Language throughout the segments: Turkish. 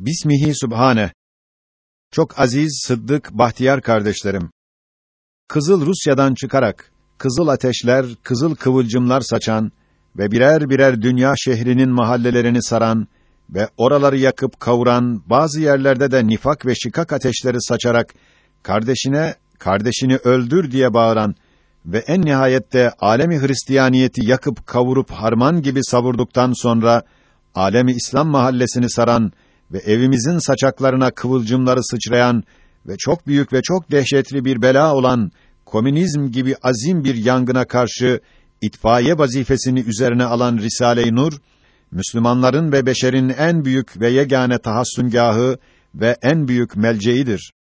Bismihi Sübhane. Çok aziz, sıddık, bahtiyar kardeşlerim. Kızıl Rusya'dan çıkarak, kızıl ateşler, kızıl kıvılcımlar saçan ve birer birer dünya şehrinin mahallelerini saran ve oraları yakıp kavuran, bazı yerlerde de nifak ve şikak ateşleri saçarak, kardeşine, kardeşini öldür diye bağıran ve en nihayette alemi Hristiyaniyeti yakıp kavurup harman gibi savurduktan sonra, alemi İslam mahallesini saran ve evimizin saçaklarına kıvılcımları sıçrayan ve çok büyük ve çok dehşetli bir bela olan komünizm gibi azim bir yangına karşı itfaiye vazifesini üzerine alan Risale-i Nur, Müslümanların ve beşerin en büyük ve yegane tahassüngahı ve en büyük melceğidir.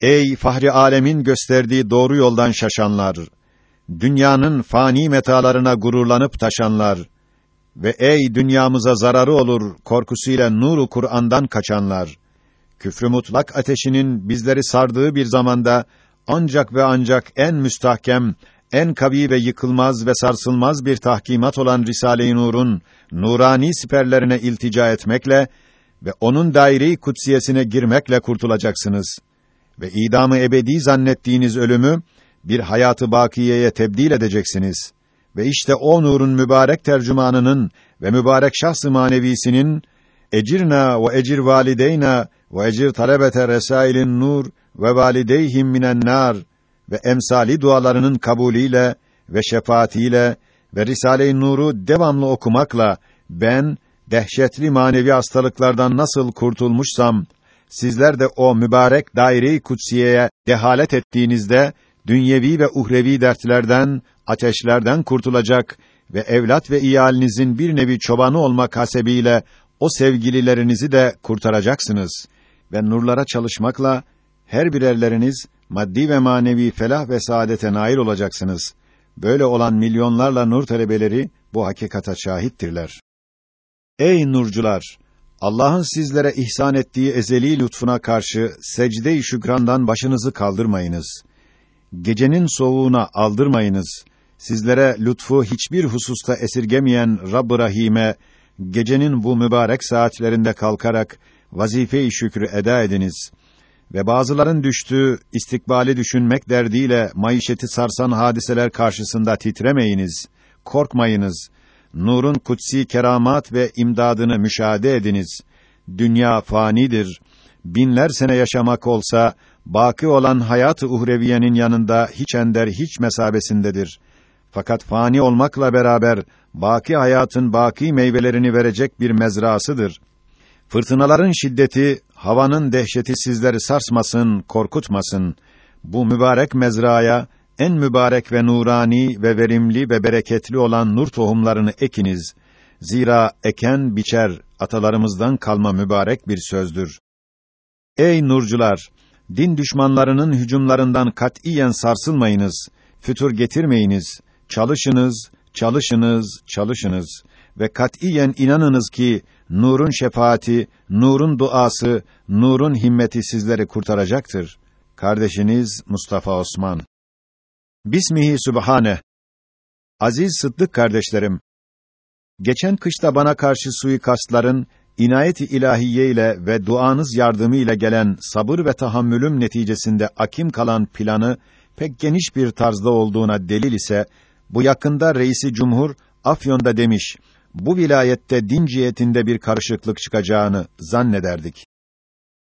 Ey fahri alemin gösterdiği doğru yoldan şaşanlar, dünyanın fani metalarına gururlanıp taşanlar, ve ey dünyamıza zararı olur korkusuyla nuru Kur'an'dan kaçanlar, küfrü mutlak ateşinin bizleri sardığı bir zamanda ancak ve ancak en müstahkem, en kavi ve yıkılmaz ve sarsılmaz bir tahkimat olan Risale-i Nur'un nurani siperlerine iltica etmekle ve onun daire-i kutsiyesine girmekle kurtulacaksınız. Ve idamı ebedi zannettiğiniz ölümü bir hayatı bakiyeye tebdil edeceksiniz.'' Ve işte o nurun mübarek tercümanının ve mübarek şahs-ı manevisinin ecirna ve ecir valideyna ve ecir talebete resailin nur ve valideyhim minen nar ve emsali dualarının kabulüyle ve şefaatiyle ve Risale-i Nur'u devamlı okumakla ben dehşetli manevi hastalıklardan nasıl kurtulmuşsam sizler de o mübarek daire-i kutsiyeye dehalet ettiğinizde dünyevi ve uhrevi dertlerden ateşlerden kurtulacak ve evlat ve iyalinizin bir nevi çobanı olmak hasebiyle o sevgililerinizi de kurtaracaksınız ve nurlara çalışmakla her birerleriniz maddi ve manevi felah ve saadete nail olacaksınız. Böyle olan milyonlarla nur talebeleri bu hakikata şahittirler. Ey nurcular! Allah'ın sizlere ihsan ettiği ezeli lütfuna karşı secde-i şükrandan başınızı kaldırmayınız. Gecenin soğuğuna aldırmayınız sizlere lütfu hiçbir hususta esirgemeyen Rabb-ı Rahim'e gecenin bu mübarek saatlerinde kalkarak vazife-i şükrü eda ediniz ve bazıların düştüğü istikbali düşünmek derdiyle maişeti sarsan hadiseler karşısında titremeyiniz, korkmayınız. Nurun kutsi keramat ve imdadını müşahede ediniz. Dünya fanidir. Binler sene yaşamak olsa, baki olan hayat-ı uhreviyenin yanında hiç ender hiç mesabesindedir.'' Fakat fani olmakla beraber baki hayatın baki meyvelerini verecek bir mezrasıdır. Fırtınaların şiddeti, havanın dehşeti sizleri sarsmasın, korkutmasın. Bu mübarek mezraya en mübarek ve nurani ve verimli ve bereketli olan nur tohumlarını ekiniz. Zira eken biçer atalarımızdan kalma mübarek bir sözdür. Ey nurcular, din düşmanlarının hücumlarından katiyen sarsılmayınız, fütur getirmeyiniz Çalışınız, çalışınız, çalışınız ve katiyen inanınız ki nurun şefaati, nurun duası, nurun himmeti sizleri kurtaracaktır. Kardeşiniz Mustafa Osman. Bismihi Sübhane. Aziz Sıddık kardeşlerim. Geçen kışta bana karşı suikastların inayet-i ilahiye ile ve duanız yardımı ile gelen sabır ve tahammülüm neticesinde akim kalan planı pek geniş bir tarzda olduğuna delil ise bu yakında reisi cumhur Afyon'da demiş, bu vilayette din cihetinde bir karışıklık çıkacağını zannederdik.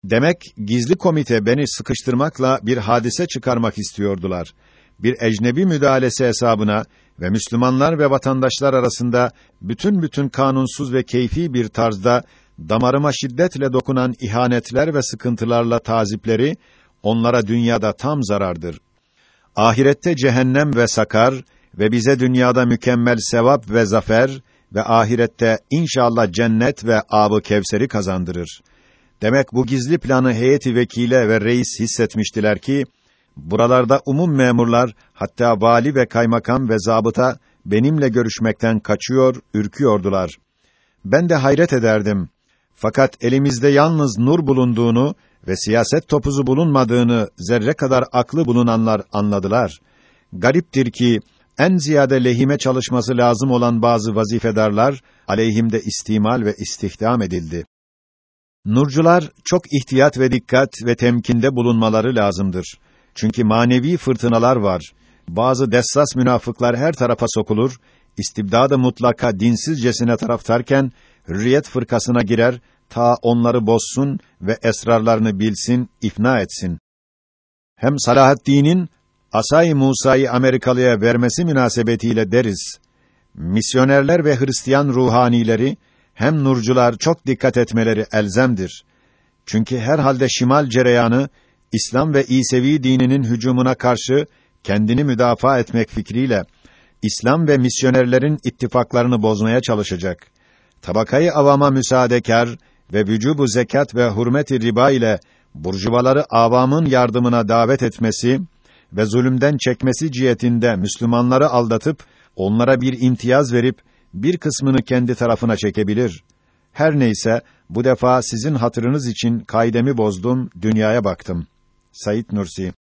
Demek gizli komite beni sıkıştırmakla bir hadise çıkarmak istiyordular. Bir ecnebi müdahalesi hesabına ve Müslümanlar ve vatandaşlar arasında bütün bütün kanunsuz ve keyfi bir tarzda damarıma şiddetle dokunan ihanetler ve sıkıntılarla tazipleri onlara dünyada tam zarardır. Ahirette cehennem ve sakar ve bize dünyada mükemmel sevap ve zafer ve ahirette inşallah cennet ve âb-ı kevseri kazandırır. Demek bu gizli planı heyeti vekile ve reis hissetmiştiler ki buralarda umum memurlar hatta vali ve kaymakam ve zabıta benimle görüşmekten kaçıyor, ürküyordular. Ben de hayret ederdim. Fakat elimizde yalnız nur bulunduğunu ve siyaset topuzu bulunmadığını zerre kadar aklı bulunanlar anladılar. Gariptir ki en ziyade lehime çalışması lazım olan bazı vazifedarlar aleyhimde istimal ve istihdam edildi. Nurcular çok ihtiyat ve dikkat ve temkinde bulunmaları lazımdır. Çünkü manevi fırtınalar var. Bazı dessas münafıklar her tarafa sokulur, istibdada mutlaka dinsizcesine taraftarken hürriyet fırkasına girer, ta onları bozsun ve esrarlarını bilsin, ifna etsin. Hem Salahaddin'in Asay Musa'yı Amerikalıya vermesi münasebetiyle deriz. Misyonerler ve Hristiyan ruhanileri hem nurcular çok dikkat etmeleri elzemdir. Çünkü herhalde şimal cereyanı İslam ve İsevi dininin hücumuna karşı kendini müdafaa etmek fikriyle İslam ve misyonerlerin ittifaklarını bozmaya çalışacak. Tabakayı avama müsaadekar ve vücubu zekat ve hürmet-i riba ile burjuvaları avamın yardımına davet etmesi ve zulümden çekmesi cihetinde Müslümanları aldatıp onlara bir imtiyaz verip bir kısmını kendi tarafına çekebilir. Her neyse bu defa sizin hatırınız için kaidemi bozdum, dünyaya baktım. Said Nursi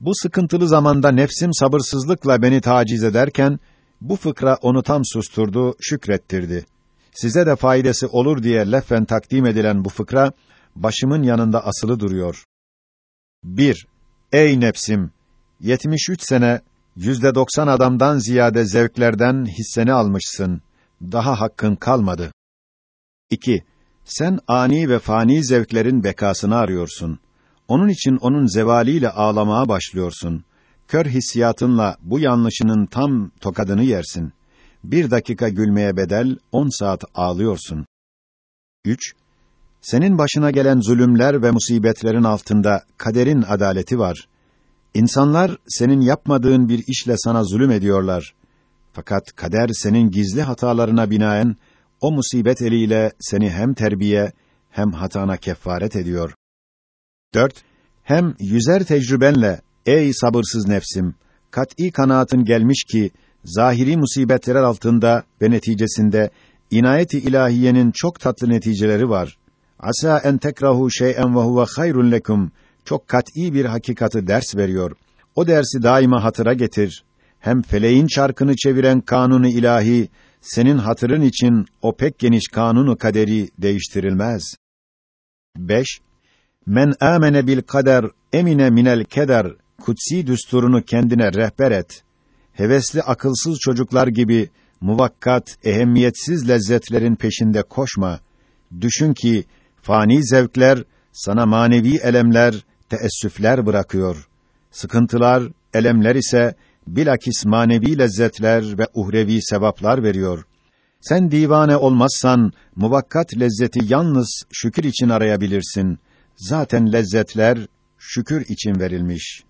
Bu sıkıntılı zamanda nefsim sabırsızlıkla beni taciz ederken bu fıkra onu tam susturdu, şükrettirdi. Size de faydası olur diye leffen takdim edilen bu fıkra başımın yanında asılı duruyor. 1. Ey nefsim! 73 sene yüzde doksan adamdan ziyade zevklerden hisseni almışsın. Daha hakkın kalmadı. 2. Sen ani ve fani zevklerin bekasını arıyorsun. Onun için onun zevaliyle ağlamaya başlıyorsun. Kör hissiyatınla bu yanlışının tam tokadını yersin. Bir dakika gülmeye bedel, on saat ağlıyorsun. 3. Senin başına gelen zulümler ve musibetlerin altında kaderin adaleti var. İnsanlar senin yapmadığın bir işle sana zulüm ediyorlar. Fakat kader senin gizli hatalarına binaen o musibet eliyle seni hem terbiye hem hatana kefaret ediyor. 4. Hem yüzer tecrübenle ey sabırsız nefsim kat'î kanaatın gelmiş ki zahiri musibetler altında ve neticesinde inayeti ilahiyenin çok tatlı neticeleri var. Asa en tekrahu şey'en ve huve hayrun lekum çok kat'î bir hakikati ders veriyor. O dersi daima hatıra getir. Hem feleğin çarkını çeviren kanunu ilahi senin hatırın için o pek geniş kanunu kaderi değiştirilmez. 5. Men amene bil kader emine minel keder kutsi düsturunu kendine rehber et. Hevesli akılsız çocuklar gibi muvakkat, ehemmiyetsiz lezzetlerin peşinde koşma. Düşün ki fani zevkler sana manevi elemler, teessüfler bırakıyor. Sıkıntılar, elemler ise bilakis manevi lezzetler ve uhrevi sevaplar veriyor. Sen divane olmazsan muvakkat lezzeti yalnız şükür için arayabilirsin. Zaten lezzetler şükür için verilmiş.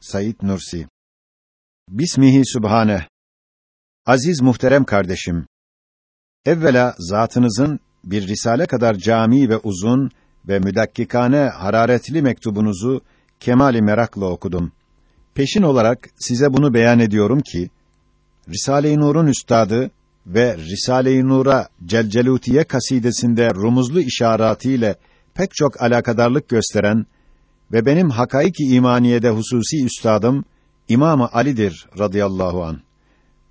Said Nursi Bismihi Sübhane Aziz muhterem kardeşim, evvela zatınızın bir risale kadar cami ve uzun ve müdakkikane hararetli mektubunuzu kemali merakla okudum. Peşin olarak size bunu beyan ediyorum ki Risale-i Nur'un üstadı ve Risale-i Nur'a Celcelutiye kasidesinde rumuzlu işaretiyle pek çok alakadarlık gösteren ve benim hakaiki imaniyede hususi üstadım İmam Ali'dir radıyallahu an.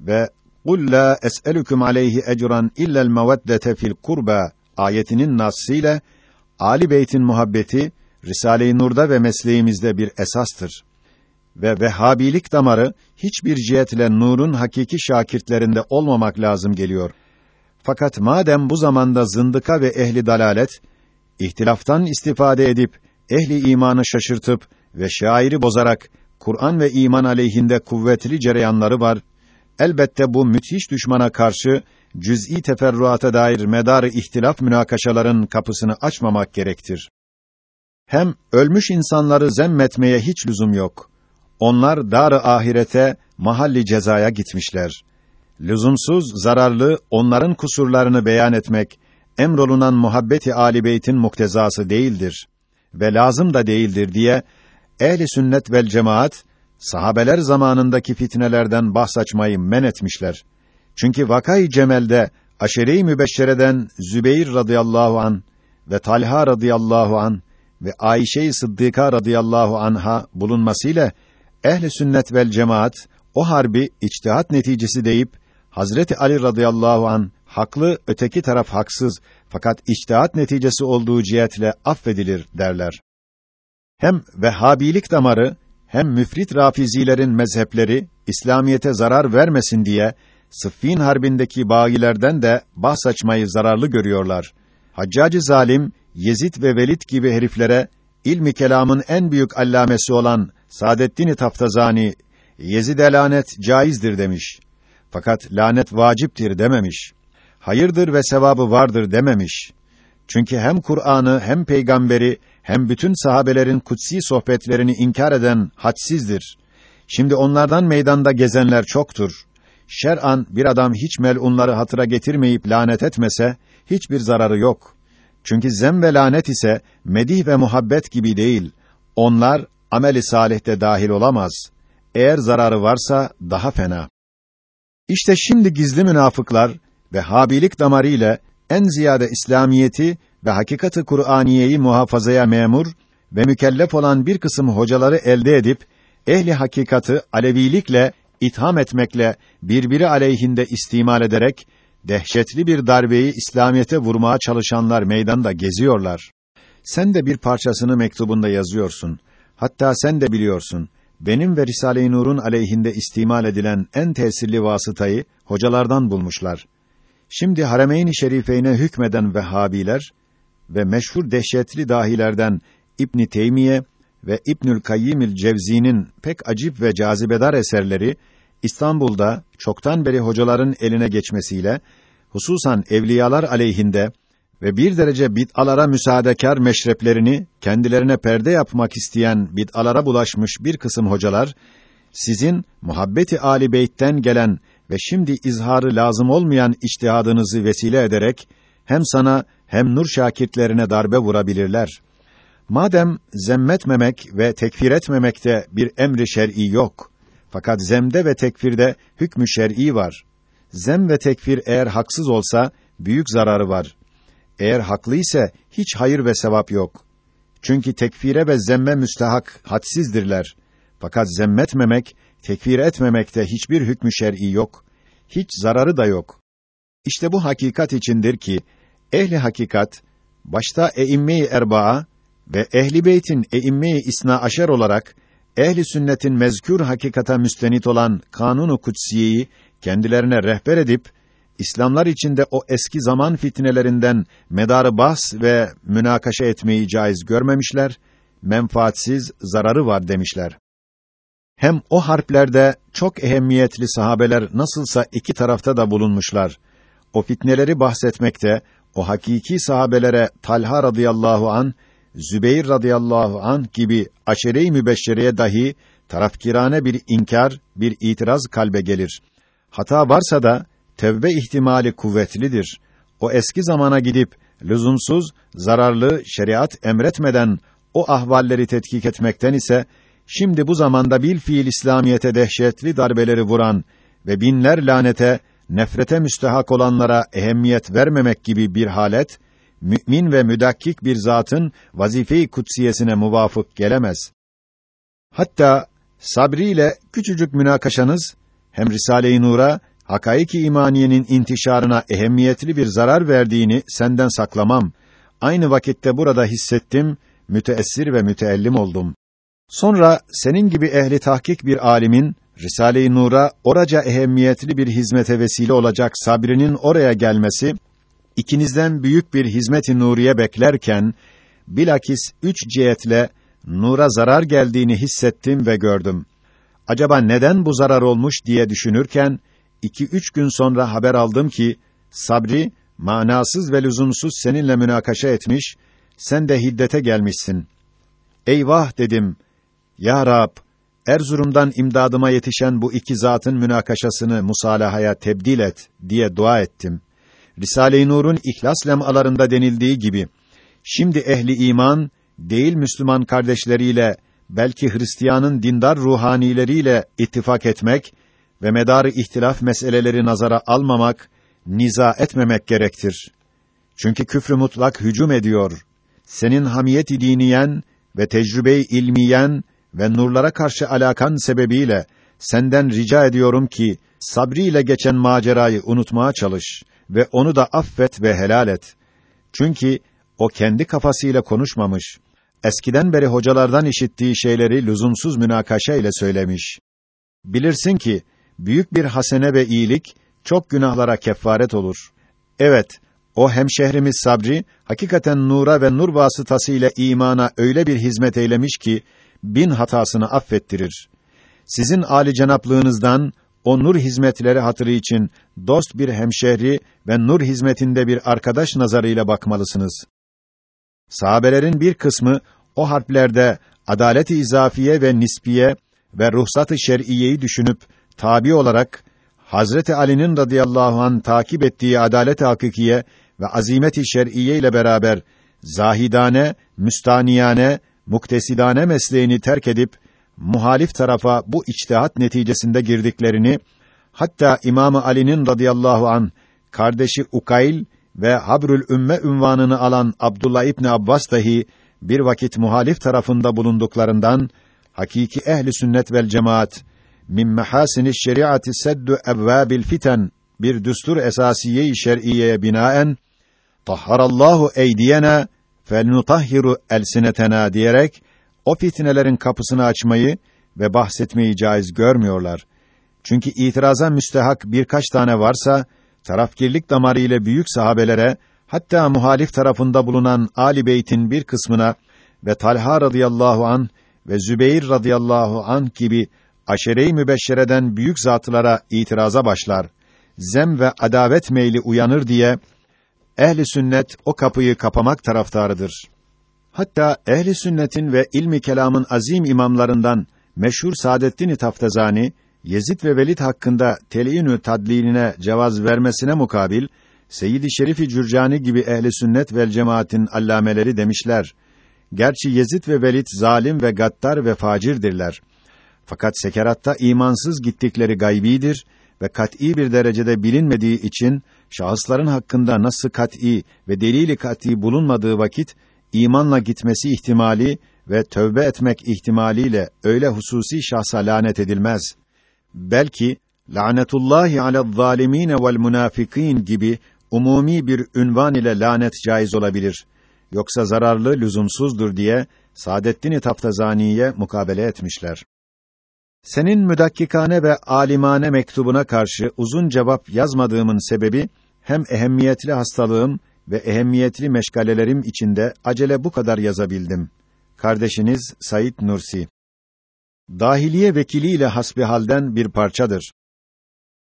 Ve "Kul la es'elukum aleyhi ecran illa'l meveddete fil kurba" ayetinin nasıyla Ali Beyt'in muhabbeti Risale-i Nur'da ve mesleğimizde bir esastır. Ve Vehhabilik damarı hiçbir cihetle Nur'un hakiki şakirtlerinde olmamak lazım geliyor. Fakat madem bu zamanda zındıka ve ehli dalalet ihtilaftan istifade edip ehli imanı şaşırtıp ve şairi bozarak Kur'an ve iman aleyhinde kuvvetli cereyanları var. Elbette bu müthiş düşmana karşı cüz'i teferruata dair medarı ihtilaf münakaşaların kapısını açmamak gerektir. Hem ölmüş insanları zemmetmeye hiç lüzum yok. Onlar dar ahirete, mahalli cezaya gitmişler. Lüzumsuz, zararlı onların kusurlarını beyan etmek emrolunan muhabbeti Ali Beyt'in muktezası değildir ve lazım da değildir diye ehli sünnet vel cemaat sahabeler zamanındaki fitnelerden bahsaçmayı men etmişler. Çünkü vakay Cemel'de aşere-i mübeşşereden Zübeyir radıyallahu an ve Talha radıyallahu an ve Ayşe-i Sıddıka radıyallahu anha bulunmasıyla ehli sünnet vel cemaat o harbi içtihat neticesi deyip Hazreti Ali radıyallahu an haklı öteki taraf haksız Fakat içtihat neticesi olduğu cihetle affedilir derler. Hem Vehhabilik damarı hem müfrit rafizilerin mezhepleri İslamiyete zarar vermesin diye Sıffin harbindeki bagilerden de bahs açmayı zararlı görüyorlar. Haccacı zalim Yezid ve Velid gibi heriflere ilmi kelamın en büyük allamesi olan Saadettin Taftazani Yezid'e lanet caizdir demiş. Fakat lanet vaciptir dememiş. Hayırdır ve sevabı vardır dememiş. Çünkü hem Kur'an'ı hem peygamberi hem bütün sahabelerin kutsi sohbetlerini inkar eden hadsizdir. Şimdi onlardan meydanda gezenler çoktur. Şer'an bir adam hiç melunları hatıra getirmeyip lanet etmese hiçbir zararı yok. Çünkü zem ve lanet ise medih ve muhabbet gibi değil. Onlar ameli salihte dahil olamaz. Eğer zararı varsa daha fena. İşte şimdi gizli münafıklar ve habilik damarı ile en ziyade İslamiyeti ve hakikati Kur'aniyeyi muhafazaya memur ve mükellef olan bir kısım hocaları elde edip ehli hakikatı alevilikle itham etmekle birbiri aleyhinde istimal ederek dehşetli bir darbeyi İslamiyete vurmaya çalışanlar meydanda geziyorlar. Sen de bir parçasını mektubunda yazıyorsun. Hatta sen de biliyorsun. Benim ve Risale-i Nur'un aleyhinde istimal edilen en tesirli vasıtayı hocalardan bulmuşlar. Şimdi Haremeyn-i Şerifeyne hükmeden Vehhabiler ve meşhur dehşetli dahilerden İbn Teymiye ve İbnül Kayyimil Cevzi'nin pek acip ve cazibedar eserleri İstanbul'da çoktan beri hocaların eline geçmesiyle hususan evliyalar aleyhinde ve bir derece bid'alara müsaadekar meşreplerini kendilerine perde yapmak isteyen bid'alara bulaşmış bir kısım hocalar sizin muhabbeti Ali Beyt'ten gelen ve şimdi izharı lazım olmayan içtihadınızı vesile ederek hem sana hem nur şakirtlerine darbe vurabilirler. Madem zemmetmemek ve tekfir etmemekte bir emri şer'i yok. Fakat zemde ve tekfirde hükmü şer'i var. Zem ve tekfir eğer haksız olsa büyük zararı var. Eğer haklı ise hiç hayır ve sevap yok. Çünkü tekfire ve zemme müstehak hadsizdirler. Fakat zemmetmemek, tekfir etmemekte hiçbir hükmü şer'i yok. Hiç zararı da yok. İşte bu hakikat içindir ki ehli hakikat başta eimme-i erbaa ve ehli beytin eimme-i isna aşer olarak ehli sünnetin mezkür hakikata müstenit olan kanunu kutsiyeyi kendilerine rehber edip İslamlar içinde o eski zaman fitnelerinden medarı bahs ve münakaşa etmeyi caiz görmemişler, menfaatsiz zararı var demişler. Hem o harplerde çok ehemmiyetli sahabeler nasılsa iki tarafta da bulunmuşlar. O fitneleri bahsetmekte, o hakiki sahabelere Talha radıyallahu an, Zübeyir radıyallahu an gibi aşere-i mübeşşereye dahi tarafkirane bir inkar, bir itiraz kalbe gelir. Hata varsa da tevbe ihtimali kuvvetlidir. O eski zamana gidip lüzumsuz, zararlı şeriat emretmeden o ahvalleri tetkik etmekten ise şimdi bu zamanda bil fiil İslamiyete dehşetli darbeleri vuran ve binler lanete, nefrete müstehak olanlara ehemmiyet vermemek gibi bir halet mümin ve müdakkik bir zatın vazife-i kutsiyesine muvafık gelemez. Hatta Sabri ile küçücük münakaşanız hem Risale-i Nur'a hakaiki imaniyenin intişarına ehemmiyetli bir zarar verdiğini senden saklamam. Aynı vakitte burada hissettim, müteessir ve müteellim oldum. Sonra senin gibi ehli tahkik bir alimin Risale-i Nur'a oraca ehemmiyetli bir hizmete vesile olacak sabrinin oraya gelmesi ikinizden büyük bir hizmet-i nuriye beklerken bilakis üç cihetle nura zarar geldiğini hissettim ve gördüm. Acaba neden bu zarar olmuş diye düşünürken iki üç gün sonra haber aldım ki Sabri manasız ve lüzumsuz seninle münakaşa etmiş, sen de hiddete gelmişsin. Eyvah dedim. Ya Rab, Erzurum'dan imdadıma yetişen bu iki zatın münakaşasını musalahaya tebdil et diye dua ettim. Risale-i Nur'un İhlas lemalarında denildiği gibi şimdi ehli iman değil Müslüman kardeşleriyle belki Hristiyanın dindar ruhanileriyle ittifak etmek ve medarı ihtilaf meseleleri nazara almamak, niza etmemek gerektir. Çünkü küfrü mutlak hücum ediyor. Senin hamiyet-i diniyen ve tecrübe-i ilmiyen ve nurlara karşı alakan sebebiyle senden rica ediyorum ki sabriyle geçen macerayı unutmaya çalış ve onu da affet ve helal et. Çünkü o kendi kafasıyla konuşmamış. Eskiden beri hocalardan işittiği şeyleri lüzumsuz münakaşa ile söylemiş. Bilirsin ki büyük bir hasene ve iyilik çok günahlara kefaret olur. Evet, o hemşehrimiz Sabri hakikaten nura ve nur vasıtası ile imana öyle bir hizmet eylemiş ki bin hatasını affettirir. Sizin âli cenaplığınızdan o nur hizmetleri hatırı için dost bir hemşehri ve nur hizmetinde bir arkadaş nazarıyla bakmalısınız. Sahabelerin bir kısmı o harplerde adalet-i izafiye ve nispiye ve ruhsat-ı şer'iyeyi düşünüp tabi olarak Hazreti Ali'nin radıyallahu an takip ettiği adalet-i hakikiye ve azimet-i şer'iye ile beraber zahidane, müstaniyane, muktesidane mesleğini terk edip muhalif tarafa bu içtihat neticesinde girdiklerini hatta İmam Ali'nin radıyallahu an kardeşi Ukayl ve Habrül Ümme ünvanını alan Abdullah İbni Abbas dahi bir vakit muhalif tarafında bulunduklarından hakiki ehli sünnet vel cemaat min mahasini şeriatı seddu evvabil fiten bir düstur esasiye-i şer'iyeye binaen tahharallahu eydiyena felnutahhiru elsinetena diyerek o fitnelerin kapısını açmayı ve bahsetmeyi caiz görmüyorlar. Çünkü itiraza müstehak birkaç tane varsa tarafkirlik damarı ile büyük sahabelere hatta muhalif tarafında bulunan Ali Beyt'in bir kısmına ve Talha radıyallahu an ve Zübeyir radıyallahu an gibi aşere-i mübeşşereden büyük zatlara itiraza başlar. Zem ve adavet meyli uyanır diye ehli sünnet o kapıyı kapamak taraftarıdır. Hatta ehli sünnetin ve ilmi kelamın azim imamlarından meşhur Saadettin Taftazani Yezid ve Velid hakkında telînü tadliline cevaz vermesine mukabil Seyyid-i Şerif-i Cürcani gibi ehli sünnet vel cemaatin allameleri demişler. Gerçi Yezid ve Velid zalim ve gaddar ve facirdirler. Fakat sekeratta imansız gittikleri gaybidir ve kat'î bir derecede bilinmediği için şahısların hakkında nasıl kat'î ve delili kat'î bulunmadığı vakit imanla gitmesi ihtimali ve tövbe etmek ihtimaliyle öyle hususi şahsa lanet edilmez. Belki lanetullahi alel zalimin vel munafikin gibi umumi bir ünvan ile lanet caiz olabilir. Yoksa zararlı, lüzumsuzdur diye Saadettin Taftazani'ye mukabele etmişler. Senin müdakkikane ve alimane mektubuna karşı uzun cevap yazmadığımın sebebi hem ehemmiyetli hastalığım ve ehemmiyetli meşgalelerim içinde acele bu kadar yazabildim. Kardeşiniz Said Nursi. Dahiliye vekiliyle hasbihalden bir parçadır.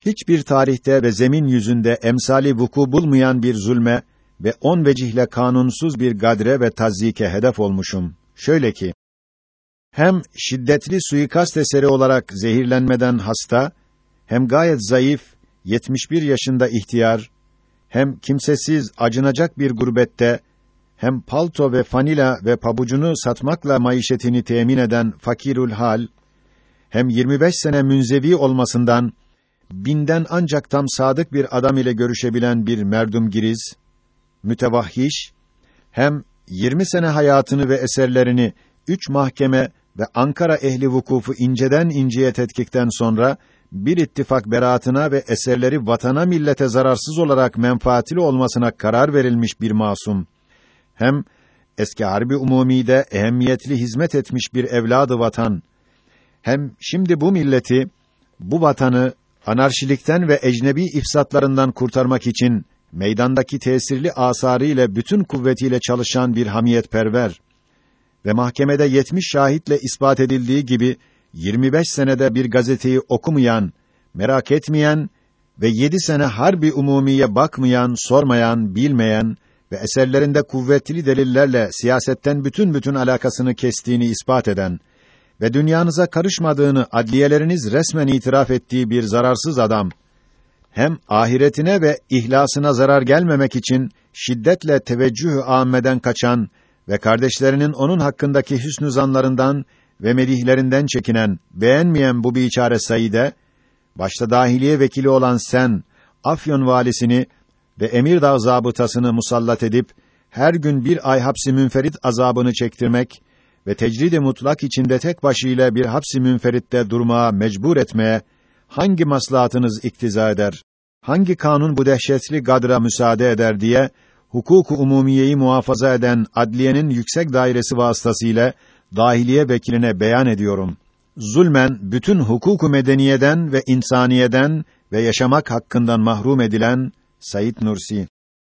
Hiçbir tarihte ve zemin yüzünde emsali vuku bulmayan bir zulme ve on vecihle kanunsuz bir gadre ve tazyike hedef olmuşum. Şöyle ki, hem şiddetli suikast eseri olarak zehirlenmeden hasta, hem gayet zayıf, 71 yaşında ihtiyar, hem kimsesiz, acınacak bir gurbette, hem palto ve fanila ve pabucunu satmakla maişetini temin eden fakirül hal, hem 25 sene münzevi olmasından, binden ancak tam sadık bir adam ile görüşebilen bir merdum giriz, mütevahhiş, hem 20 sene hayatını ve eserlerini üç mahkeme ve Ankara ehli vukufu inceden inceye tetkikten sonra bir ittifak beraatına ve eserleri vatana millete zararsız olarak menfaatli olmasına karar verilmiş bir masum. Hem eski harbi umumide ehemmiyetli hizmet etmiş bir evladı vatan. Hem şimdi bu milleti, bu vatanı anarşilikten ve ecnebi ifsatlarından kurtarmak için meydandaki tesirli asarı ile bütün kuvvetiyle çalışan bir hamiyetperver ve mahkemede 70 şahitle ispat edildiği gibi 25 senede bir gazeteyi okumayan, merak etmeyen ve 7 sene harbi umumiye bakmayan, sormayan, bilmeyen ve eserlerinde kuvvetli delillerle siyasetten bütün bütün alakasını kestiğini ispat eden ve dünyanıza karışmadığını adliyeleriniz resmen itiraf ettiği bir zararsız adam hem ahiretine ve ihlasına zarar gelmemek için şiddetle teveccüh âmmeden kaçan ve kardeşlerinin onun hakkındaki hüsnü zanlarından ve medihlerinden çekinen, beğenmeyen bu biçare Saide, başta dahiliye vekili olan sen, Afyon valisini ve Emirdağ zabıtasını musallat edip, her gün bir ay hapsi münferit azabını çektirmek ve tecrid-i mutlak içinde tek başıyla bir hapsi münferitte durmaya mecbur etmeye, hangi maslahatınız iktiza eder, hangi kanun bu dehşetli gadra müsaade eder diye, hukuku umumiyeyi muhafaza eden adliyenin yüksek dairesi vasıtasıyla dahiliye vekiline beyan ediyorum. Zulmen bütün hukuku medeniyeden ve insaniyeden ve yaşamak hakkından mahrum edilen Sayit Nursi